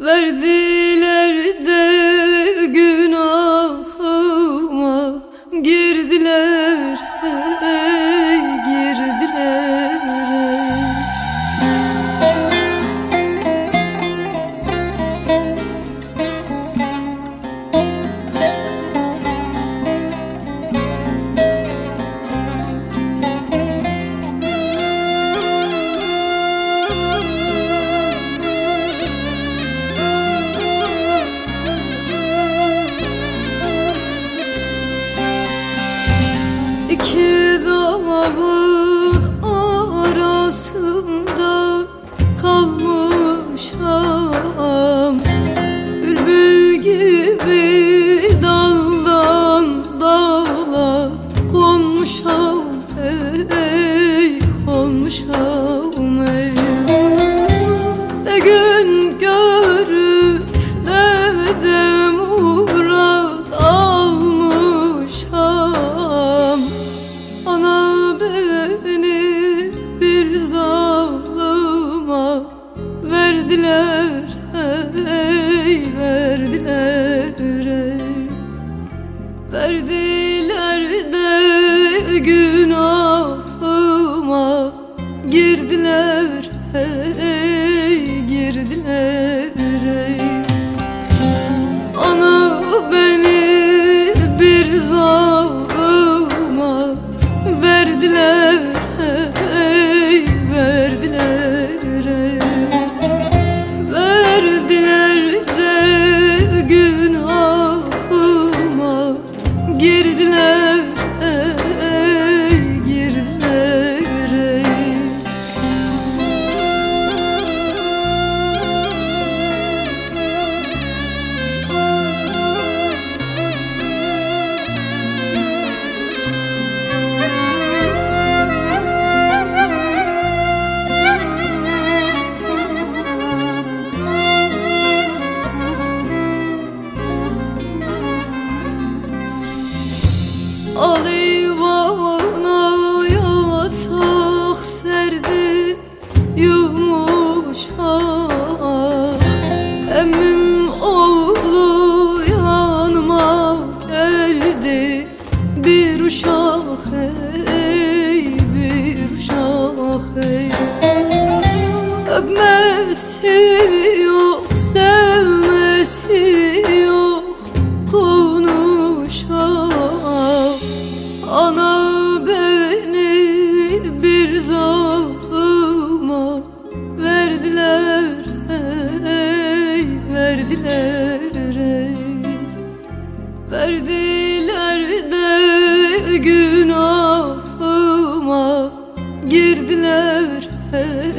Verdiler de İki dağın arasında kalmışam. Bülbül gibi daldan dala konmuşam ey konmuşam ey Verdiler de günahıma. Girdiler ey girdiler Aleyvana yatak serdi yumuşak. Emmim oğlu yanıma geldi Bir uşak ey bir uşak Verdiler de günahıma girdiler ey